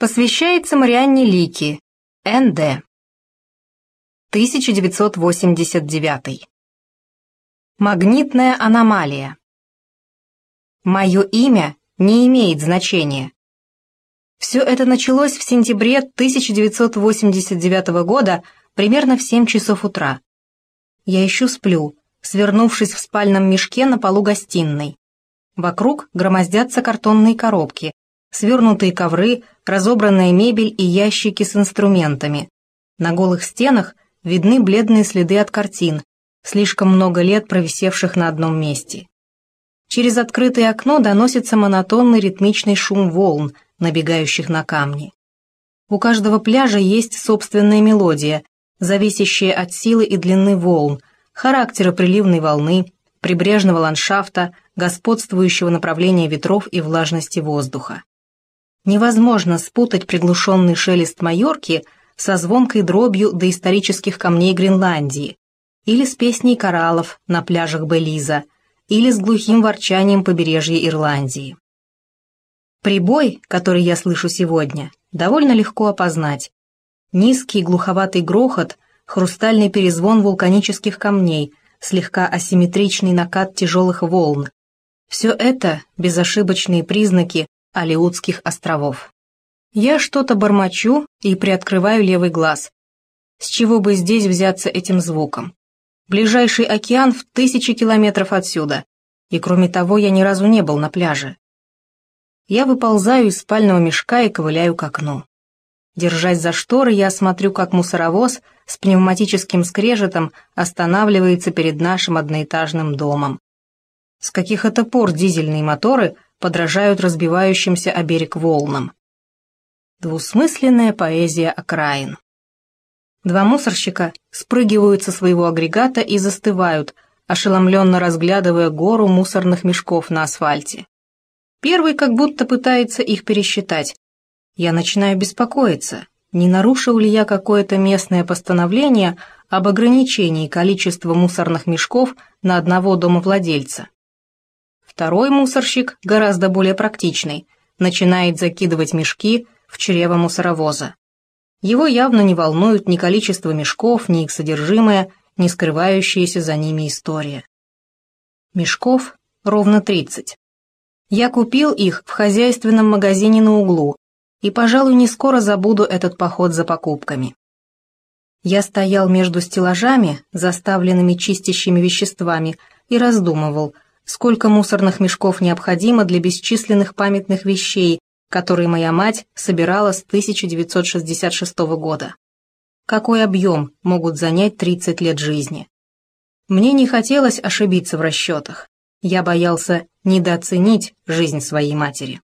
Посвящается Марианне Лики, Н.Д. 1989. Магнитная аномалия. Мое имя не имеет значения. Все это началось в сентябре 1989 года примерно в 7 часов утра. Я еще сплю, свернувшись в спальном мешке на полу гостиной. Вокруг громоздятся картонные коробки, свернутые ковры, разобранная мебель и ящики с инструментами. На голых стенах видны бледные следы от картин, слишком много лет провисевших на одном месте. Через открытое окно доносится монотонный ритмичный шум волн, набегающих на камни. У каждого пляжа есть собственная мелодия, зависящая от силы и длины волн, характера приливной волны, прибрежного ландшафта, господствующего направления ветров и влажности воздуха. Невозможно спутать приглушенный шелест Майорки со звонкой дробью доисторических камней Гренландии, или с песней кораллов на пляжах Белиза, или с глухим ворчанием побережья Ирландии. Прибой, который я слышу сегодня, довольно легко опознать. Низкий глуховатый грохот, хрустальный перезвон вулканических камней, слегка асимметричный накат тяжелых волн. Все это безошибочные признаки Алиутских островов. Я что-то бормочу и приоткрываю левый глаз. С чего бы здесь взяться этим звуком? Ближайший океан в тысячи километров отсюда, и кроме того я ни разу не был на пляже. Я выползаю из спального мешка и ковыляю к окну. Держась за шторы, я смотрю, как мусоровоз с пневматическим скрежетом останавливается перед нашим одноэтажным домом. С каких это пор дизельные моторы – подражают разбивающимся о берег волнам. Двусмысленная поэзия окраин. Два мусорщика спрыгивают со своего агрегата и застывают, ошеломленно разглядывая гору мусорных мешков на асфальте. Первый как будто пытается их пересчитать. Я начинаю беспокоиться, не нарушил ли я какое-то местное постановление об ограничении количества мусорных мешков на одного домовладельца. Второй мусорщик, гораздо более практичный, начинает закидывать мешки в чрево мусоровоза. Его явно не волнует ни количество мешков, ни их содержимое, ни скрывающаяся за ними история. Мешков ровно 30. Я купил их в хозяйственном магазине на углу и, пожалуй, не скоро забуду этот поход за покупками. Я стоял между стеллажами, заставленными чистящими веществами, и раздумывал – сколько мусорных мешков необходимо для бесчисленных памятных вещей, которые моя мать собирала с 1966 года. Какой объем могут занять 30 лет жизни? Мне не хотелось ошибиться в расчетах. Я боялся недооценить жизнь своей матери.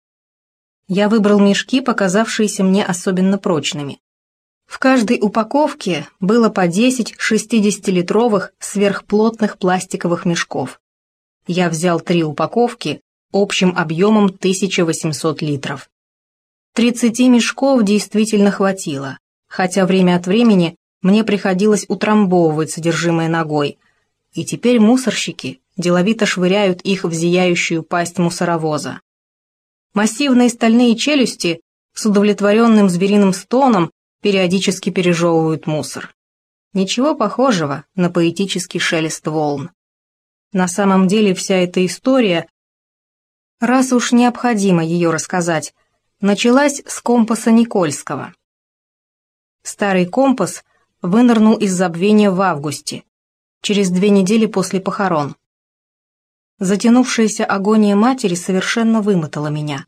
Я выбрал мешки, показавшиеся мне особенно прочными. В каждой упаковке было по 10 60-литровых сверхплотных пластиковых мешков я взял три упаковки общим объемом 1800 литров. 30 мешков действительно хватило, хотя время от времени мне приходилось утрамбовывать содержимое ногой, и теперь мусорщики деловито швыряют их в зияющую пасть мусоровоза. Массивные стальные челюсти с удовлетворенным звериным стоном периодически пережевывают мусор. Ничего похожего на поэтический шелест волн. На самом деле вся эта история, раз уж необходимо ее рассказать, началась с компаса Никольского. Старый компас вынырнул из забвения в августе, через две недели после похорон. Затянувшаяся агония матери совершенно вымотала меня.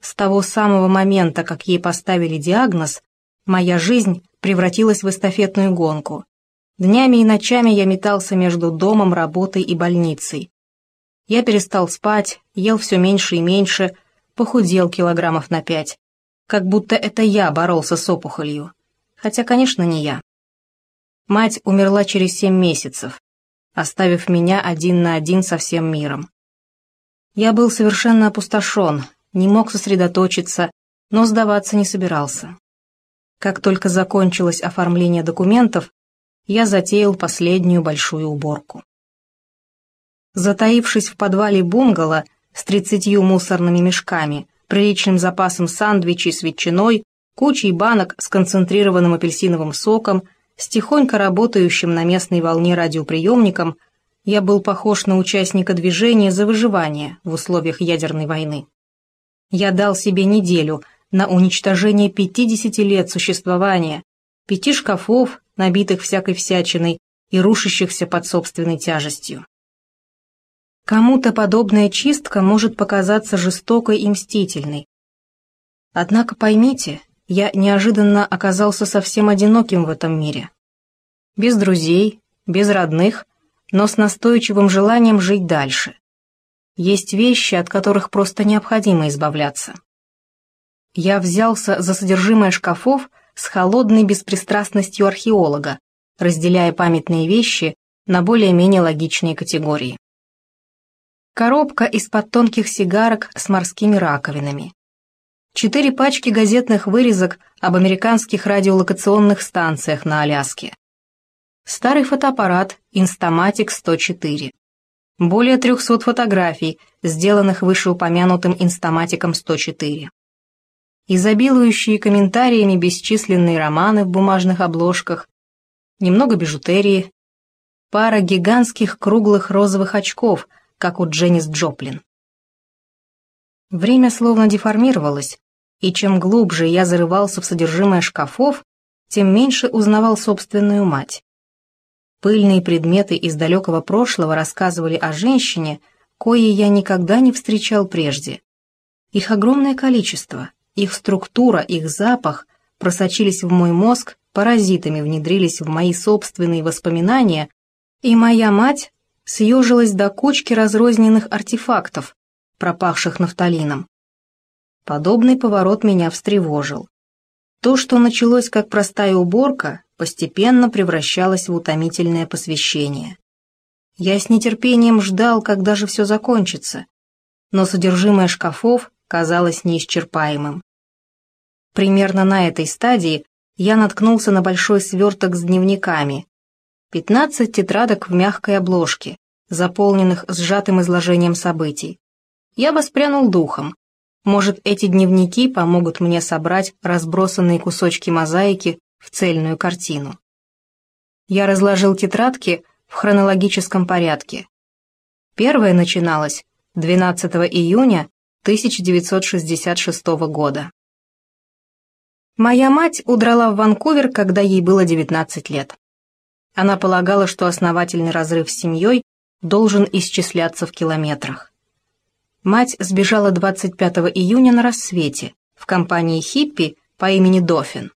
С того самого момента, как ей поставили диагноз, моя жизнь превратилась в эстафетную гонку. Днями и ночами я метался между домом, работой и больницей. Я перестал спать, ел все меньше и меньше, похудел килограммов на пять. Как будто это я боролся с опухолью. Хотя, конечно, не я. Мать умерла через семь месяцев, оставив меня один на один со всем миром. Я был совершенно опустошен, не мог сосредоточиться, но сдаваться не собирался. Как только закончилось оформление документов, я затеял последнюю большую уборку. Затаившись в подвале бунгало с тридцатью мусорными мешками, приличным запасом сандвичей с ветчиной, кучей банок с концентрированным апельсиновым соком, с тихонько работающим на местной волне радиоприемником, я был похож на участника движения за выживание в условиях ядерной войны. Я дал себе неделю на уничтожение 50 лет существования, пяти шкафов, набитых всякой всячиной и рушащихся под собственной тяжестью. Кому-то подобная чистка может показаться жестокой и мстительной. Однако поймите, я неожиданно оказался совсем одиноким в этом мире. Без друзей, без родных, но с настойчивым желанием жить дальше. Есть вещи, от которых просто необходимо избавляться. Я взялся за содержимое шкафов с холодной беспристрастностью археолога, разделяя памятные вещи на более-менее логичные категории. Коробка из-под тонких сигарок с морскими раковинами. Четыре пачки газетных вырезок об американских радиолокационных станциях на Аляске. Старый фотоаппарат Instamatic 104. Более 300 фотографий, сделанных вышеупомянутым Instamatic 104. Изобилующие комментариями бесчисленные романы в бумажных обложках, немного бижутерии, пара гигантских круглых розовых очков – как у Дженнис Джоплин. Время словно деформировалось, и чем глубже я зарывался в содержимое шкафов, тем меньше узнавал собственную мать. Пыльные предметы из далекого прошлого рассказывали о женщине, коей я никогда не встречал прежде. Их огромное количество, их структура, их запах просочились в мой мозг, паразитами внедрились в мои собственные воспоминания, и моя мать съежилась до кучки разрозненных артефактов, пропахших нафталином. Подобный поворот меня встревожил. То, что началось как простая уборка, постепенно превращалось в утомительное посвящение. Я с нетерпением ждал, когда же все закончится, но содержимое шкафов казалось неисчерпаемым. Примерно на этой стадии я наткнулся на большой сверток с дневниками, 15 тетрадок в мягкой обложке, заполненных сжатым изложением событий. Я воспрянул духом. Может, эти дневники помогут мне собрать разбросанные кусочки мозаики в цельную картину. Я разложил тетрадки в хронологическом порядке. Первая начиналась 12 июня 1966 года. Моя мать удрала в Ванкувер, когда ей было 19 лет. Она полагала, что основательный разрыв с семьей должен исчисляться в километрах. Мать сбежала 25 июня на рассвете в компании хиппи по имени Дофин.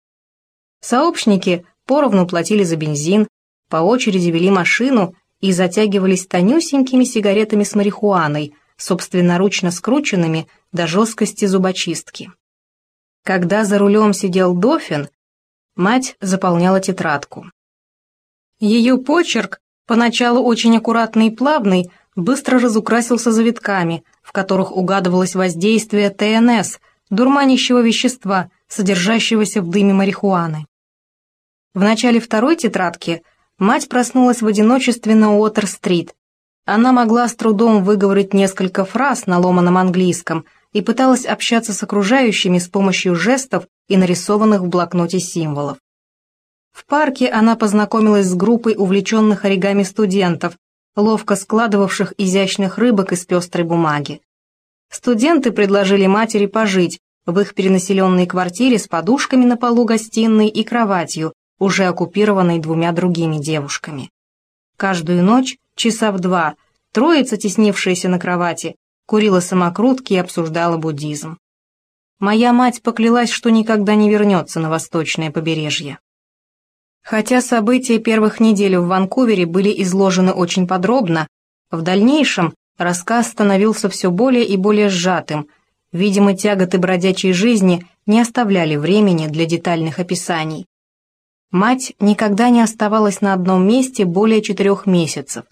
Сообщники поровну платили за бензин, по очереди вели машину и затягивались тонюсенькими сигаретами с марихуаной, собственноручно скрученными до жесткости зубочистки. Когда за рулем сидел Дофин, мать заполняла тетрадку. Ее почерк, поначалу очень аккуратный и плавный, быстро разукрасился завитками, в которых угадывалось воздействие ТНС, дурманящего вещества, содержащегося в дыме марихуаны. В начале второй тетрадки мать проснулась в одиночестве на Уотер-стрит. Она могла с трудом выговорить несколько фраз на ломаном английском и пыталась общаться с окружающими с помощью жестов и нарисованных в блокноте символов. В парке она познакомилась с группой увлеченных оригами студентов, ловко складывавших изящных рыбок из пестрой бумаги. Студенты предложили матери пожить в их перенаселенной квартире с подушками на полу гостиной и кроватью, уже оккупированной двумя другими девушками. Каждую ночь, часа в два, троица, теснившаяся на кровати, курила самокрутки и обсуждала буддизм. Моя мать поклялась, что никогда не вернется на восточное побережье. Хотя события первых недель в Ванкувере были изложены очень подробно, в дальнейшем рассказ становился все более и более сжатым, видимо, тяготы бродячей жизни не оставляли времени для детальных описаний. Мать никогда не оставалась на одном месте более четырех месяцев.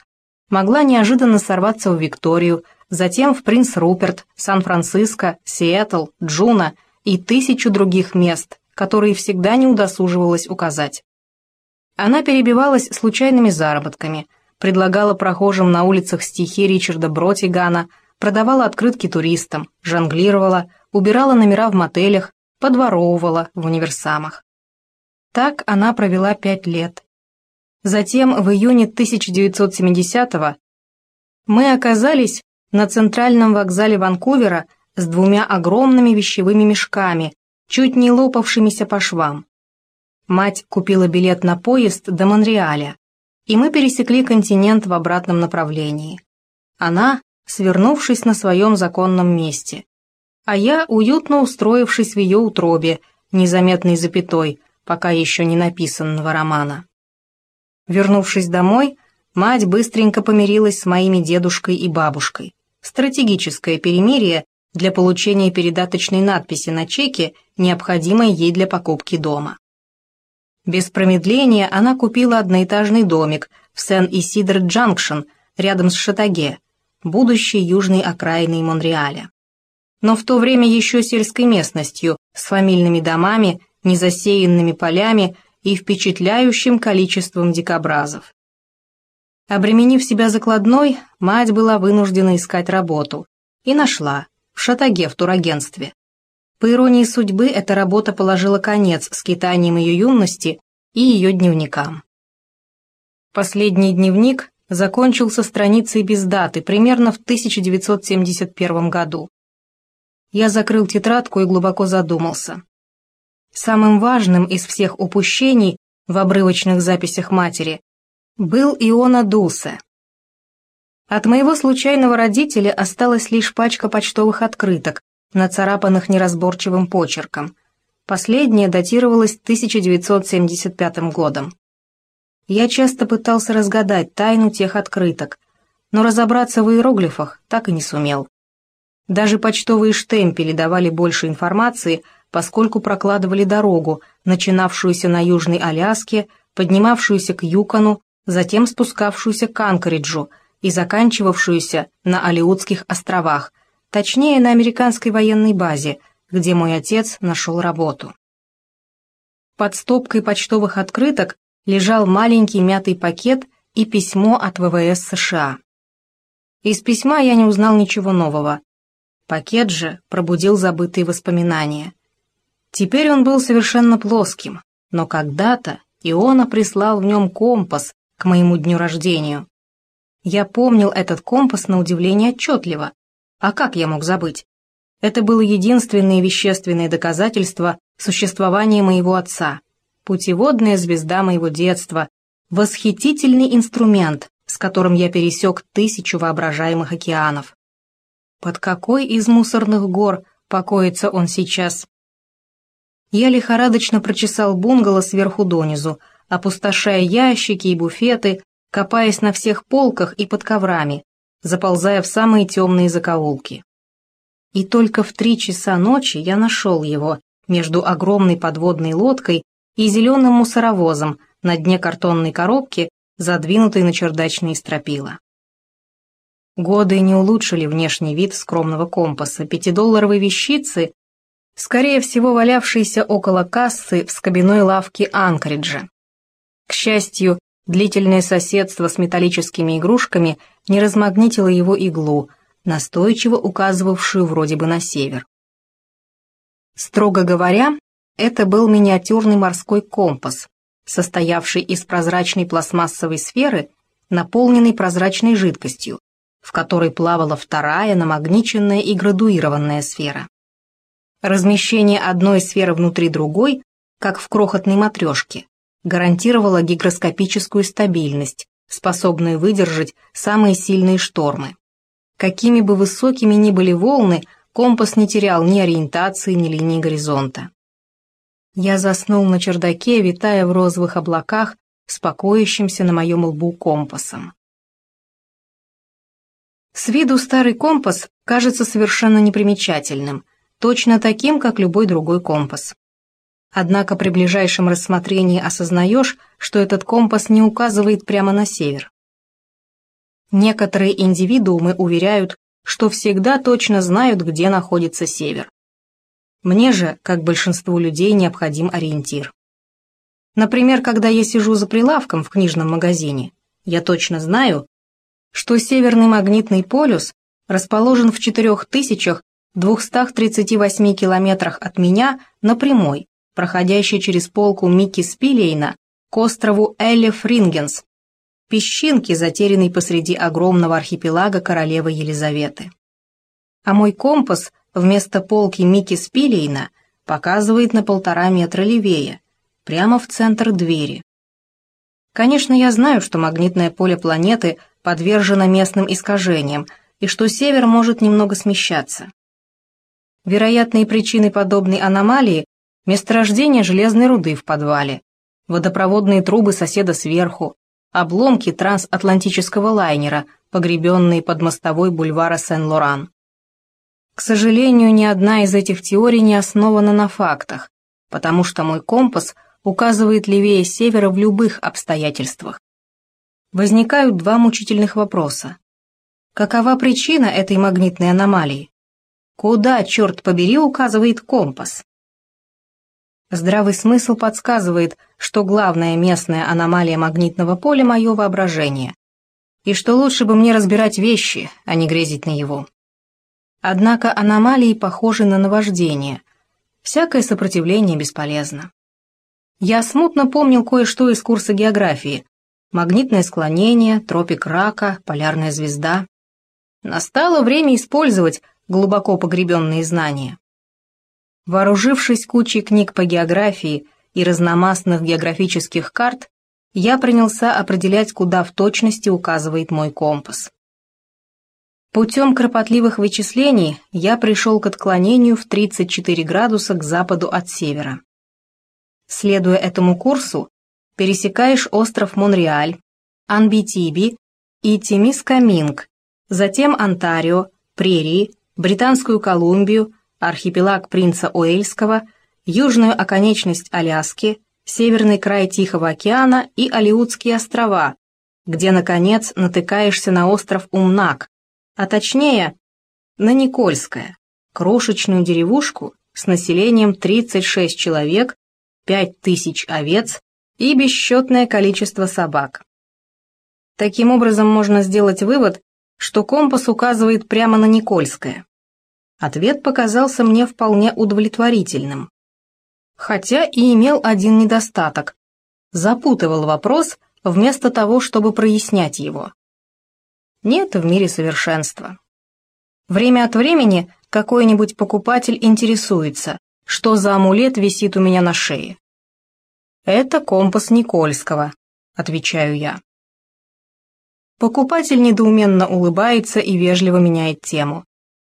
Могла неожиданно сорваться в Викторию, затем в Принц Руперт, Сан-Франциско, Сиэтл, Джуно и тысячу других мест, которые всегда не удосуживалась указать. Она перебивалась случайными заработками, предлагала прохожим на улицах стихи Ричарда Бротигана, продавала открытки туристам, жонглировала, убирала номера в мотелях, подворовывала в универсамах. Так она провела пять лет. Затем в июне 1970-го мы оказались на центральном вокзале Ванкувера с двумя огромными вещевыми мешками, чуть не лопавшимися по швам. Мать купила билет на поезд до Монреаля, и мы пересекли континент в обратном направлении. Она, свернувшись на своем законном месте, а я, уютно устроившись в ее утробе, незаметной запятой, пока еще не написанного романа. Вернувшись домой, мать быстренько помирилась с моими дедушкой и бабушкой. Стратегическое перемирие для получения передаточной надписи на чеке, необходимой ей для покупки дома. Без промедления она купила одноэтажный домик в Сен-Исидр-Джанкшн рядом с Шатаге, будущей южной окраиной Монреаля. Но в то время еще сельской местностью, с фамильными домами, незасеянными полями и впечатляющим количеством дикобразов. Обременив себя закладной, мать была вынуждена искать работу. И нашла, в Шатаге в турагентстве. По иронии судьбы, эта работа положила конец скитаниям ее юности и ее дневникам. Последний дневник закончился страницей без даты, примерно в 1971 году. Я закрыл тетрадку и глубоко задумался. Самым важным из всех упущений в обрывочных записях матери был Иона Дусе. От моего случайного родителя осталась лишь пачка почтовых открыток, нацарапанных неразборчивым почерком. Последняя датировалась 1975 годом. Я часто пытался разгадать тайну тех открыток, но разобраться в иероглифах так и не сумел. Даже почтовые штемпели давали больше информации, поскольку прокладывали дорогу, начинавшуюся на Южной Аляске, поднимавшуюся к Юкону, затем спускавшуюся к Анкориджу и заканчивавшуюся на Алиутских островах, точнее на американской военной базе, где мой отец нашел работу. Под стопкой почтовых открыток лежал маленький мятый пакет и письмо от ВВС США. Из письма я не узнал ничего нового. Пакет же пробудил забытые воспоминания. Теперь он был совершенно плоским, но когда-то Иона прислал в нем компас к моему дню рождения. Я помнил этот компас на удивление отчетливо. А как я мог забыть? Это было единственное вещественное доказательство существования моего отца, путеводная звезда моего детства, восхитительный инструмент, с которым я пересек тысячу воображаемых океанов. Под какой из мусорных гор покоится он сейчас? Я лихорадочно прочесал бунгало сверху донизу, опустошая ящики и буфеты, копаясь на всех полках и под коврами, заползая в самые темные закоулки. И только в три часа ночи я нашел его между огромной подводной лодкой и зеленым мусоровозом на дне картонной коробки, задвинутой на чердачные стропила. Годы не улучшили внешний вид скромного компаса, пятидолларовой вещицы скорее всего валявшийся около кассы в скобяной лавке Анкриджа. К счастью, длительное соседство с металлическими игрушками не размагнитило его иглу, настойчиво указывавшую вроде бы на север. Строго говоря, это был миниатюрный морской компас, состоявший из прозрачной пластмассовой сферы, наполненной прозрачной жидкостью, в которой плавала вторая намагниченная и градуированная сфера. Размещение одной сферы внутри другой, как в крохотной матрешке, гарантировало гигроскопическую стабильность, способную выдержать самые сильные штормы. Какими бы высокими ни были волны, компас не терял ни ориентации, ни линии горизонта. Я заснул на чердаке, витая в розовых облаках, спокоящимся на моем лбу компасом. С виду старый компас кажется совершенно непримечательным, точно таким, как любой другой компас. Однако при ближайшем рассмотрении осознаешь, что этот компас не указывает прямо на север. Некоторые индивидуумы уверяют, что всегда точно знают, где находится север. Мне же, как большинству людей, необходим ориентир. Например, когда я сижу за прилавком в книжном магазине, я точно знаю, что северный магнитный полюс расположен в четырех тысячах 238 километрах от меня на прямой, проходящей через полку Микки Спилейна к острову Элли Фрингенс, песчинки, затерянной посреди огромного архипелага королевы Елизаветы. А мой компас вместо полки Микки Спилейна показывает на полтора метра левее, прямо в центр двери. Конечно, я знаю, что магнитное поле планеты подвержено местным искажениям и что север может немного смещаться. Вероятные причины подобной аномалии – месторождение железной руды в подвале, водопроводные трубы соседа сверху, обломки трансатлантического лайнера, погребенные под мостовой бульвара Сен-Лоран. К сожалению, ни одна из этих теорий не основана на фактах, потому что мой компас указывает левее севера в любых обстоятельствах. Возникают два мучительных вопроса. Какова причина этой магнитной аномалии? Куда, черт побери, указывает компас? Здравый смысл подсказывает, что главная местная аномалия магнитного поля – мое воображение, и что лучше бы мне разбирать вещи, а не грезить на его. Однако аномалии похожи на наваждение. Всякое сопротивление бесполезно. Я смутно помнил кое-что из курса географии. Магнитное склонение, тропик рака, полярная звезда. Настало время использовать глубоко погребенные знания. Вооружившись кучей книг по географии и разномастных географических карт, я принялся определять, куда в точности указывает мой компас. Путем кропотливых вычислений я пришел к отклонению в 34 градуса к западу от севера. Следуя этому курсу, пересекаешь остров Монреаль, Анбитиби и Тимискаминг, затем Онтарио, Прерии, Британскую Колумбию, архипелаг Принца Уэльского, южную оконечность Аляски, северный край Тихого океана и Алиутские острова, где, наконец, натыкаешься на остров Умнак, а точнее, на Никольское, крошечную деревушку с населением 36 человек, 5000 овец и бесчетное количество собак. Таким образом можно сделать вывод, что компас указывает прямо на Никольское. Ответ показался мне вполне удовлетворительным. Хотя и имел один недостаток. Запутывал вопрос вместо того, чтобы прояснять его. Нет в мире совершенства. Время от времени какой-нибудь покупатель интересуется, что за амулет висит у меня на шее. «Это компас Никольского», — отвечаю я. Покупатель недоуменно улыбается и вежливо меняет тему.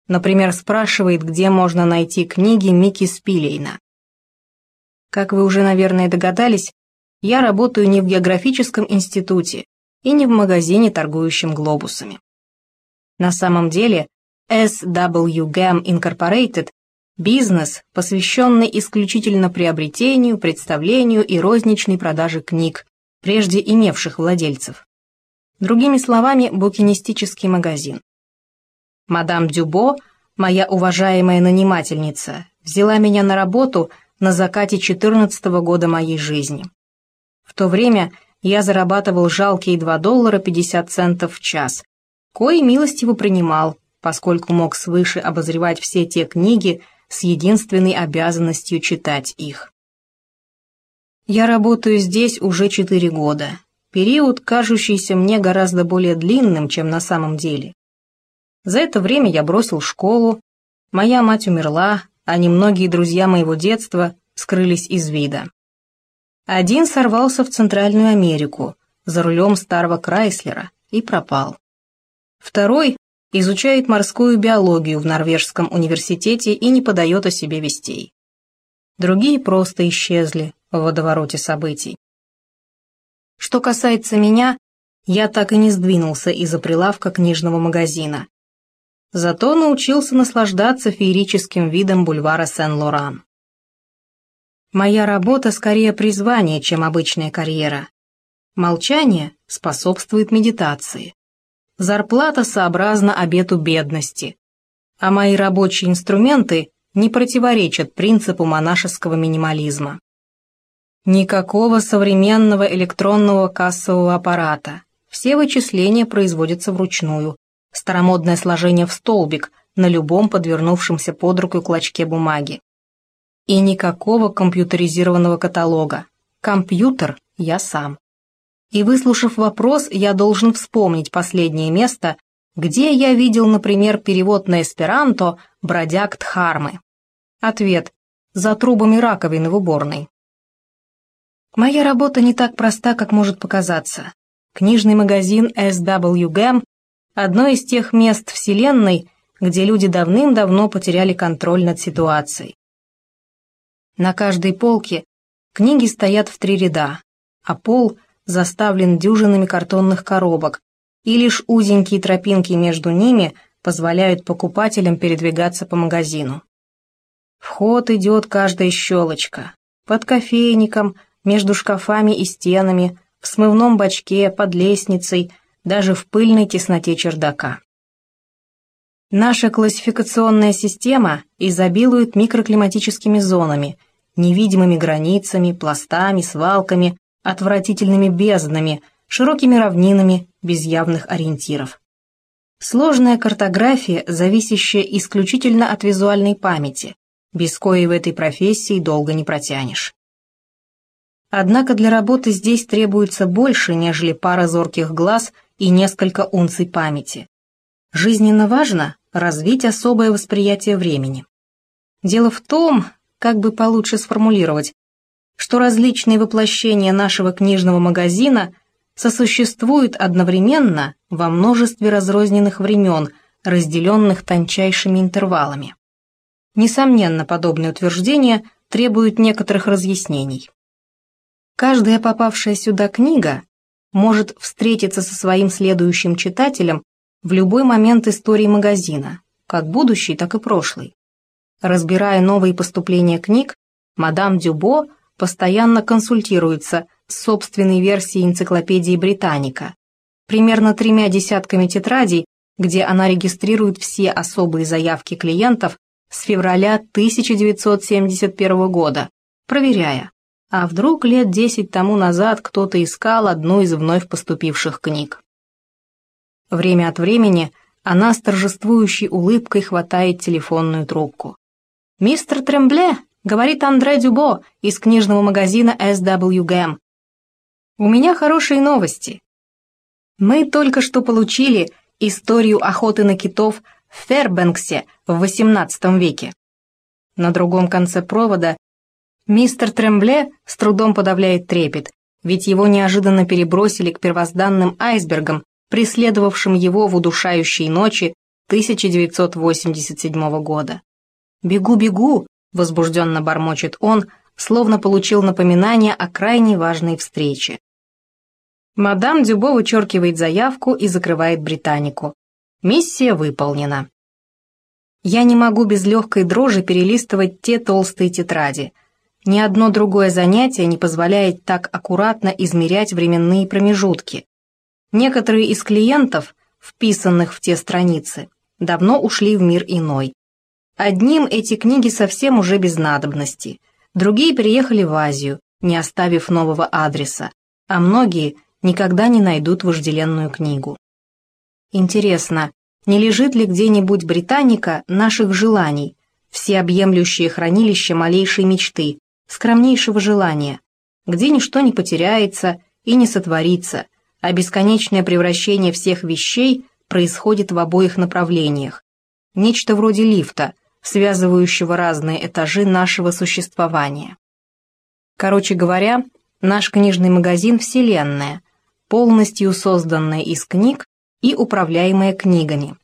Например, спрашивает, где можно найти книги Микки Спилейна. Как вы уже, наверное, догадались, я работаю не в географическом институте и не в магазине, торгующем глобусами. На самом деле, SWGAM Incorporated – бизнес, посвященный исключительно приобретению, представлению и розничной продаже книг, прежде имевших владельцев. Другими словами, букинистический магазин. Мадам Дюбо, моя уважаемая нанимательница, взяла меня на работу на закате 14 -го года моей жизни. В то время я зарабатывал жалкие 2 доллара 50 центов в час, кои милостиво принимал, поскольку мог свыше обозревать все те книги с единственной обязанностью читать их. Я работаю здесь уже 4 года, период, кажущийся мне гораздо более длинным, чем на самом деле. За это время я бросил школу, моя мать умерла, а немногие друзья моего детства скрылись из вида. Один сорвался в Центральную Америку за рулем старого Крайслера и пропал. Второй изучает морскую биологию в Норвежском университете и не подает о себе вестей. Другие просто исчезли в водовороте событий. Что касается меня, я так и не сдвинулся из-за прилавка книжного магазина зато научился наслаждаться феерическим видом бульвара Сен-Лоран. Моя работа скорее призвание, чем обычная карьера. Молчание способствует медитации. Зарплата сообразна обету бедности. А мои рабочие инструменты не противоречат принципу монашеского минимализма. Никакого современного электронного кассового аппарата. Все вычисления производятся вручную, старомодное сложение в столбик, на любом подвернувшемся под руку клочке бумаги. И никакого компьютеризированного каталога. Компьютер я сам. И выслушав вопрос, я должен вспомнить последнее место, где я видел, например, перевод на эсперанто «бродяг Дхармы». Ответ «За трубами раковины в уборной». Моя работа не так проста, как может показаться. Книжный магазин SWGAM – одно из тех мест Вселенной, где люди давным-давно потеряли контроль над ситуацией. На каждой полке книги стоят в три ряда, а пол заставлен дюжинами картонных коробок, и лишь узенькие тропинки между ними позволяют покупателям передвигаться по магазину. Вход идет каждая щелочка. Под кофейником, между шкафами и стенами, в смывном бачке, под лестницей, даже в пыльной тесноте чердака. Наша классификационная система изобилует микроклиматическими зонами, невидимыми границами, пластами, свалками, отвратительными безднами, широкими равнинами, без явных ориентиров. Сложная картография, зависящая исключительно от визуальной памяти, без коей в этой профессии долго не протянешь. Однако для работы здесь требуется больше, нежели пара зорких глаз и несколько унций памяти. Жизненно важно развить особое восприятие времени. Дело в том, как бы получше сформулировать, что различные воплощения нашего книжного магазина сосуществуют одновременно во множестве разрозненных времен, разделенных тончайшими интервалами. Несомненно, подобные утверждения требуют некоторых разъяснений. Каждая попавшая сюда книга может встретиться со своим следующим читателем в любой момент истории магазина, как будущий, так и прошлый. Разбирая новые поступления книг, мадам Дюбо постоянно консультируется с собственной версией энциклопедии «Британика», примерно тремя десятками тетрадей, где она регистрирует все особые заявки клиентов с февраля 1971 года, проверяя, а вдруг лет десять тому назад кто-то искал одну из вновь поступивших книг. Время от времени она с торжествующей улыбкой хватает телефонную трубку. «Мистер Трембле», — говорит Андре Дюбо из книжного магазина SWGM. «У меня хорошие новости. Мы только что получили историю охоты на китов в Фербенксе в XVIII веке». На другом конце провода мистер Трембле с трудом подавляет трепет, ведь его неожиданно перебросили к первозданным айсбергам, преследовавшим его в удушающей ночи 1987 года. «Бегу, бегу!» — возбужденно бормочет он, словно получил напоминание о крайне важной встрече. Мадам Дюбо вычеркивает заявку и закрывает британику. Миссия выполнена. Я не могу без легкой дрожи перелистывать те толстые тетради. Ни одно другое занятие не позволяет так аккуратно измерять временные промежутки. Некоторые из клиентов, вписанных в те страницы, давно ушли в мир иной. Одним эти книги совсем уже без надобности, другие переехали в Азию, не оставив нового адреса, а многие никогда не найдут вожделенную книгу. Интересно, не лежит ли где-нибудь Британика наших желаний, всеобъемлющее хранилище малейшей мечты, скромнейшего желания, где ничто не потеряется и не сотворится, а бесконечное превращение всех вещей происходит в обоих направлениях. Нечто вроде лифта – связывающего разные этажи нашего существования. Короче говоря, наш книжный магазин «Вселенная», полностью созданная из книг и управляемая книгами.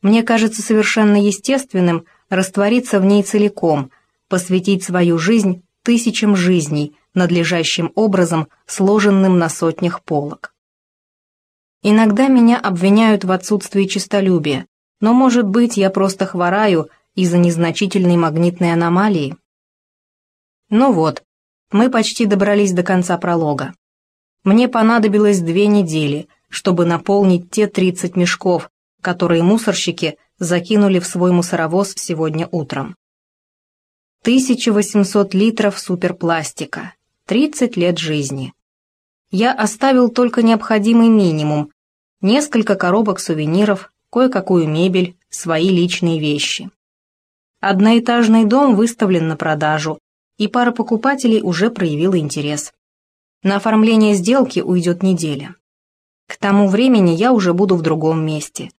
Мне кажется совершенно естественным раствориться в ней целиком, посвятить свою жизнь тысячам жизней, надлежащим образом сложенным на сотнях полок. Иногда меня обвиняют в отсутствии честолюбия, но, может быть, я просто хвораю из-за незначительной магнитной аномалии. Ну вот, мы почти добрались до конца пролога. Мне понадобилось две недели, чтобы наполнить те 30 мешков, которые мусорщики закинули в свой мусоровоз сегодня утром. 1800 литров суперпластика, 30 лет жизни. Я оставил только необходимый минимум, несколько коробок сувениров, кое-какую мебель, свои личные вещи. Одноэтажный дом выставлен на продажу, и пара покупателей уже проявила интерес. На оформление сделки уйдет неделя. К тому времени я уже буду в другом месте.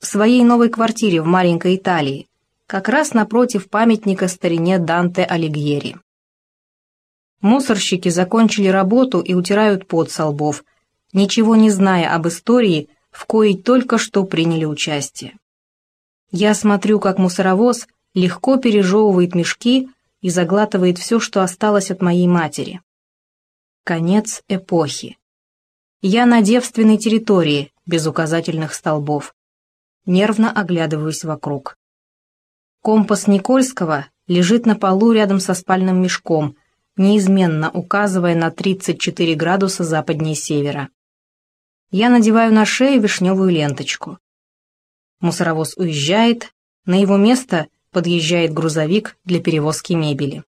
В своей новой квартире в маленькой Италии, как раз напротив памятника старине Данте Алигьери. Мусорщики закончили работу и утирают пот со лбов, ничего не зная об истории, в коей только что приняли участие. Я смотрю, как мусоровоз легко пережевывает мешки и заглатывает все, что осталось от моей матери. Конец эпохи. Я на девственной территории, без указательных столбов. Нервно оглядываюсь вокруг. Компас Никольского лежит на полу рядом со спальным мешком, неизменно указывая на 34 градуса западнее севера. Я надеваю на шею вишневую ленточку. Мусоровоз уезжает, на его место подъезжает грузовик для перевозки мебели.